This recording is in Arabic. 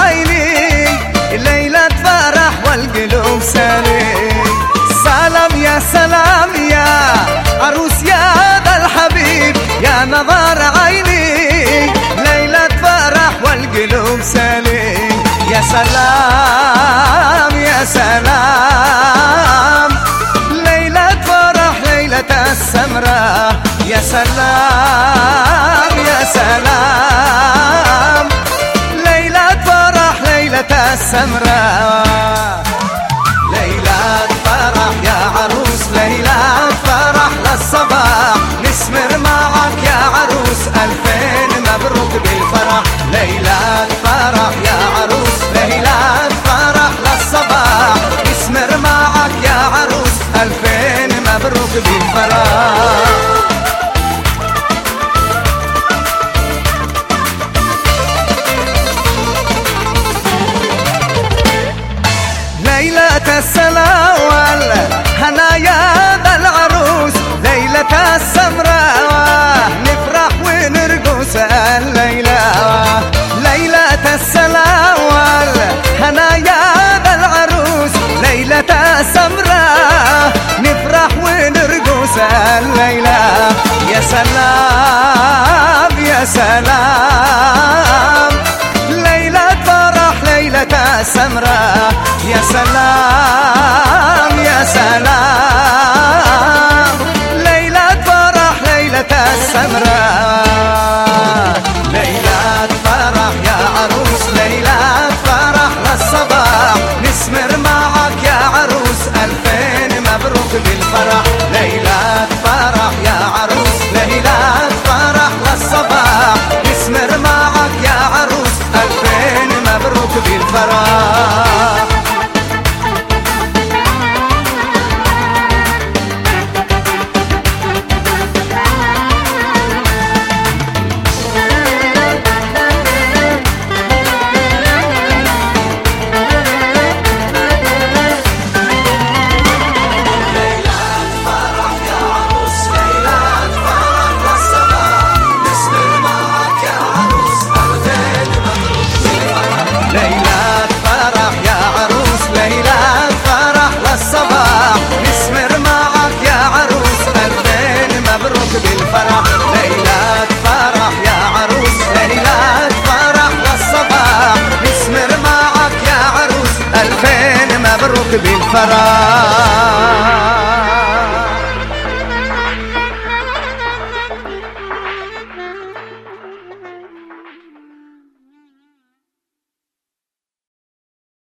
عيني ليلة فرح والقلوب سالي سلام يا سلام يا عروس يا ذا الحبيب يا نظر عيني. ليلة فرح والقلوب سالي يا سلام يا سلام. ليلة فرح ليلة السمرة. يا سلام. ليلة ليلة بالفرح غفرا